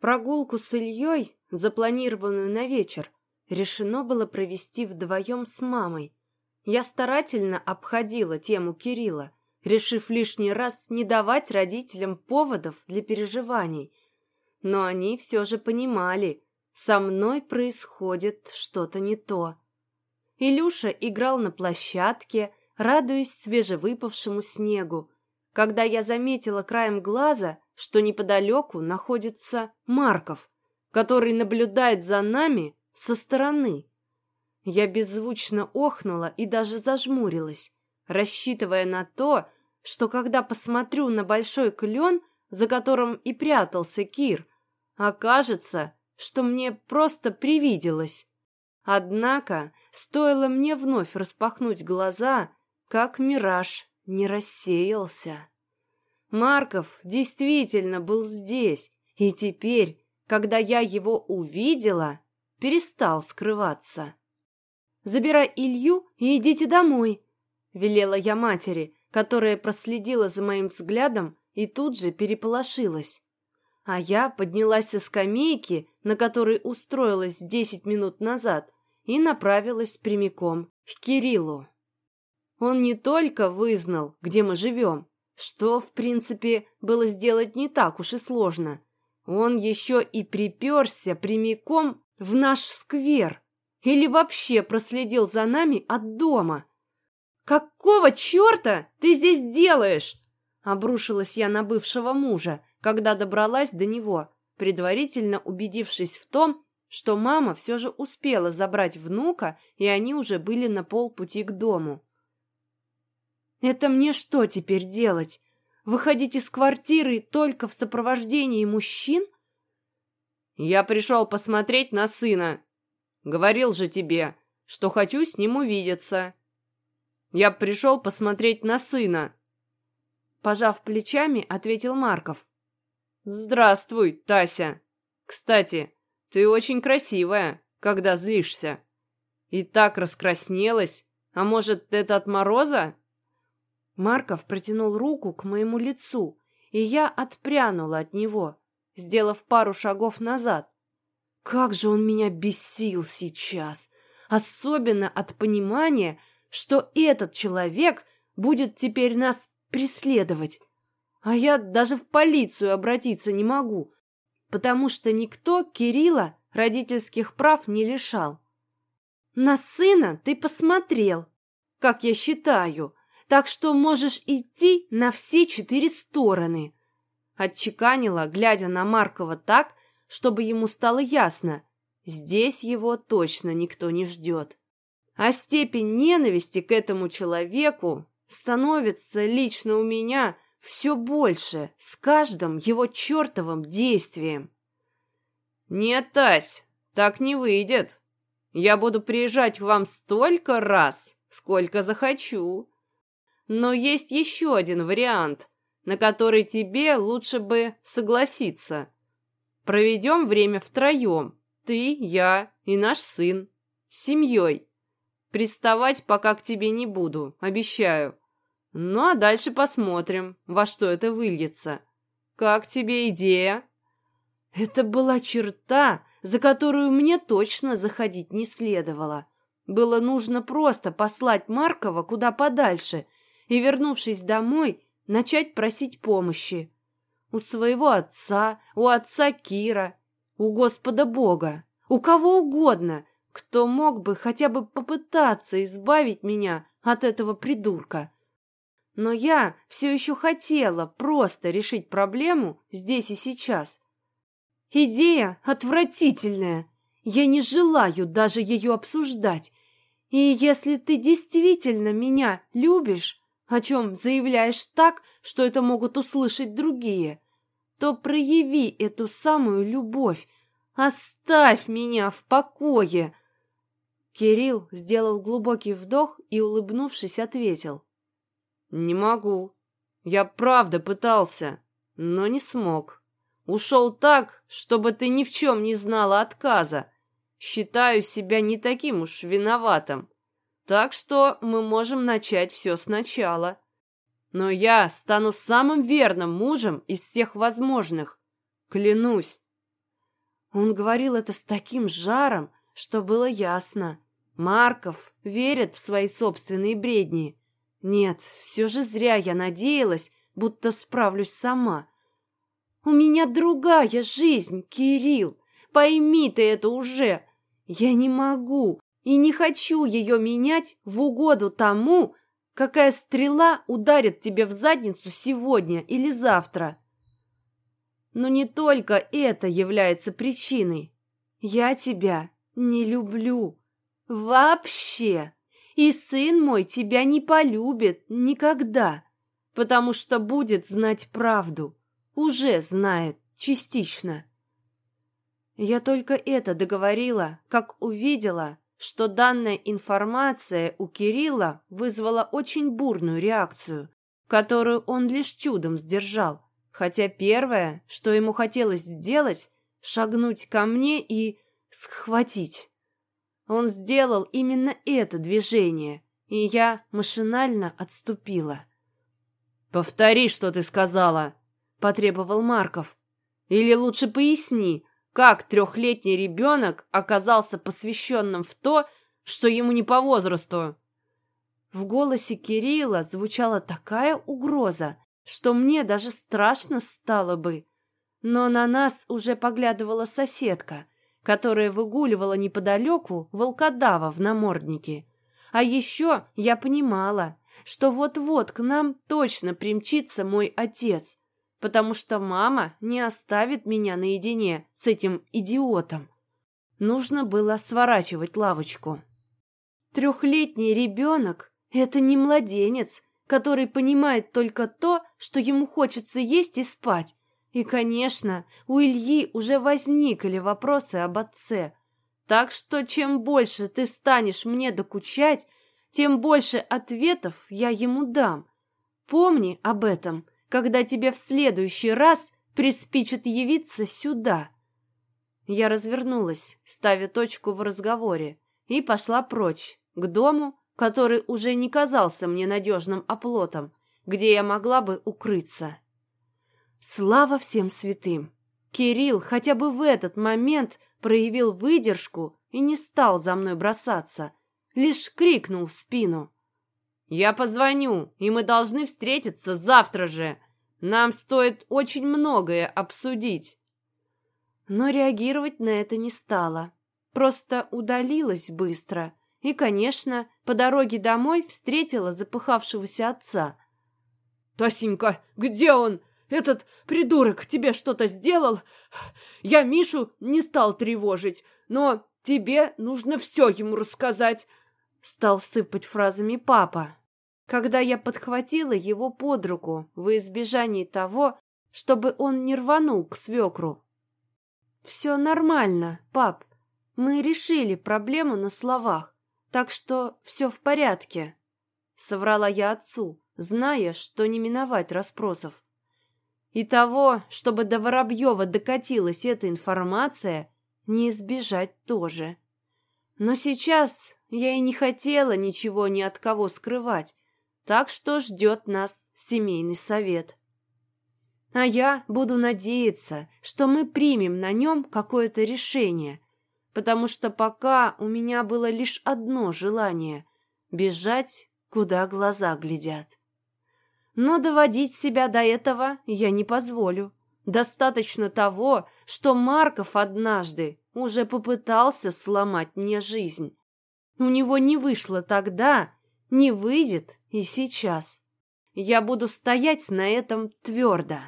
Прогулку с Ильей, запланированную на вечер, решено было провести вдвоем с мамой. Я старательно обходила тему Кирилла, решив лишний раз не давать родителям поводов для переживаний. Но они все же понимали, со мной происходит что-то не то. Илюша играл на площадке, радуясь свежевыпавшему снегу, когда я заметила краем глаза, что неподалеку находится Марков, который наблюдает за нами со стороны. Я беззвучно охнула и даже зажмурилась, рассчитывая на то, что когда посмотрю на большой клен, за которым и прятался Кир, окажется, что мне просто привиделось. Однако, стоило мне вновь распахнуть глаза, как мираж не рассеялся. Марков действительно был здесь, и теперь, когда я его увидела, перестал скрываться. «Забирай Илью и идите домой», — велела я матери, которая проследила за моим взглядом и тут же переполошилась. А я поднялась со скамейки, на которой устроилась десять минут назад, и направилась прямиком к Кириллу. Он не только вызнал, где мы живем, что, в принципе, было сделать не так уж и сложно. Он еще и приперся прямиком в наш сквер или вообще проследил за нами от дома. «Какого черта ты здесь делаешь?» Обрушилась я на бывшего мужа, когда добралась до него, предварительно убедившись в том, что мама все же успела забрать внука, и они уже были на полпути к дому. «Это мне что теперь делать? Выходить из квартиры только в сопровождении мужчин?» «Я пришел посмотреть на сына. Говорил же тебе, что хочу с ним увидеться. Я пришел посмотреть на сына». Пожав плечами, ответил Марков. «Здравствуй, Тася. Кстати, ты очень красивая, когда злишься. И так раскраснелась. А может, это от мороза? Марков протянул руку к моему лицу, и я отпрянула от него, сделав пару шагов назад. Как же он меня бесил сейчас! Особенно от понимания, что этот человек будет теперь нас преследовать. А я даже в полицию обратиться не могу, потому что никто Кирилла родительских прав не лишал. На сына ты посмотрел, как я считаю, так что можешь идти на все четыре стороны. Отчеканила, глядя на Маркова так, чтобы ему стало ясно, здесь его точно никто не ждет. А степень ненависти к этому человеку становится лично у меня – все больше с каждым его чертовым действием. «Нет, Тась, так не выйдет. Я буду приезжать к вам столько раз, сколько захочу. Но есть еще один вариант, на который тебе лучше бы согласиться. Проведем время втроем, ты, я и наш сын, с семьей. Приставать пока к тебе не буду, обещаю. Ну а дальше посмотрим, во что это выльется. Как тебе идея? Это была черта, за которую мне точно заходить не следовало. Было нужно просто послать Маркова куда подальше и, вернувшись домой, начать просить помощи. У своего отца, у отца Кира, у Господа Бога, у кого угодно, кто мог бы хотя бы попытаться избавить меня от этого придурка. Но я все еще хотела просто решить проблему здесь и сейчас. Идея отвратительная. Я не желаю даже ее обсуждать. И если ты действительно меня любишь, о чем заявляешь так, что это могут услышать другие, то прояви эту самую любовь. Оставь меня в покое. Кирилл сделал глубокий вдох и, улыбнувшись, ответил. «Не могу. Я правда пытался, но не смог. Ушел так, чтобы ты ни в чем не знала отказа. Считаю себя не таким уж виноватым. Так что мы можем начать все сначала. Но я стану самым верным мужем из всех возможных. Клянусь». Он говорил это с таким жаром, что было ясно. Марков верит в свои собственные бредни. Нет, все же зря я надеялась, будто справлюсь сама. У меня другая жизнь, Кирилл. Пойми ты это уже. Я не могу и не хочу ее менять в угоду тому, какая стрела ударит тебе в задницу сегодня или завтра. Но не только это является причиной. Я тебя не люблю. Вообще. И сын мой тебя не полюбит никогда, потому что будет знать правду. Уже знает частично. Я только это договорила, как увидела, что данная информация у Кирилла вызвала очень бурную реакцию, которую он лишь чудом сдержал. Хотя первое, что ему хотелось сделать, шагнуть ко мне и схватить. Он сделал именно это движение, и я машинально отступила. «Повтори, что ты сказала», — потребовал Марков. «Или лучше поясни, как трехлетний ребенок оказался посвященным в то, что ему не по возрасту?» В голосе Кирилла звучала такая угроза, что мне даже страшно стало бы. Но на нас уже поглядывала соседка, которая выгуливала неподалеку волкодава в наморднике. А еще я понимала, что вот-вот к нам точно примчится мой отец, потому что мама не оставит меня наедине с этим идиотом. Нужно было сворачивать лавочку. Трехлетний ребенок — это не младенец, который понимает только то, что ему хочется есть и спать. И, конечно, у Ильи уже возникли вопросы об отце. Так что чем больше ты станешь мне докучать, тем больше ответов я ему дам. Помни об этом, когда тебе в следующий раз приспичит явиться сюда. Я развернулась, ставя точку в разговоре, и пошла прочь, к дому, который уже не казался мне надежным оплотом, где я могла бы укрыться. Слава всем святым! Кирилл хотя бы в этот момент проявил выдержку и не стал за мной бросаться, лишь крикнул в спину. «Я позвоню, и мы должны встретиться завтра же. Нам стоит очень многое обсудить». Но реагировать на это не стала, просто удалилась быстро и, конечно, по дороге домой встретила запыхавшегося отца. «Тасенька, где он? Этот придурок тебе что-то сделал? Я Мишу не стал тревожить, но тебе нужно все ему рассказать!» Стал сыпать фразами папа, когда я подхватила его под руку во избежание того, чтобы он не рванул к свекру. «Все нормально, пап. Мы решили проблему на словах. Так что все в порядке, соврала я отцу, зная, что не миновать расспросов. И того, чтобы до Воробьева докатилась эта информация, не избежать тоже. Но сейчас я и не хотела ничего ни от кого скрывать, так что ждет нас семейный совет. А я буду надеяться, что мы примем на нем какое-то решение, потому что пока у меня было лишь одно желание — бежать, куда глаза глядят. Но доводить себя до этого я не позволю. Достаточно того, что Марков однажды уже попытался сломать мне жизнь. У него не вышло тогда, не выйдет и сейчас. Я буду стоять на этом твердо.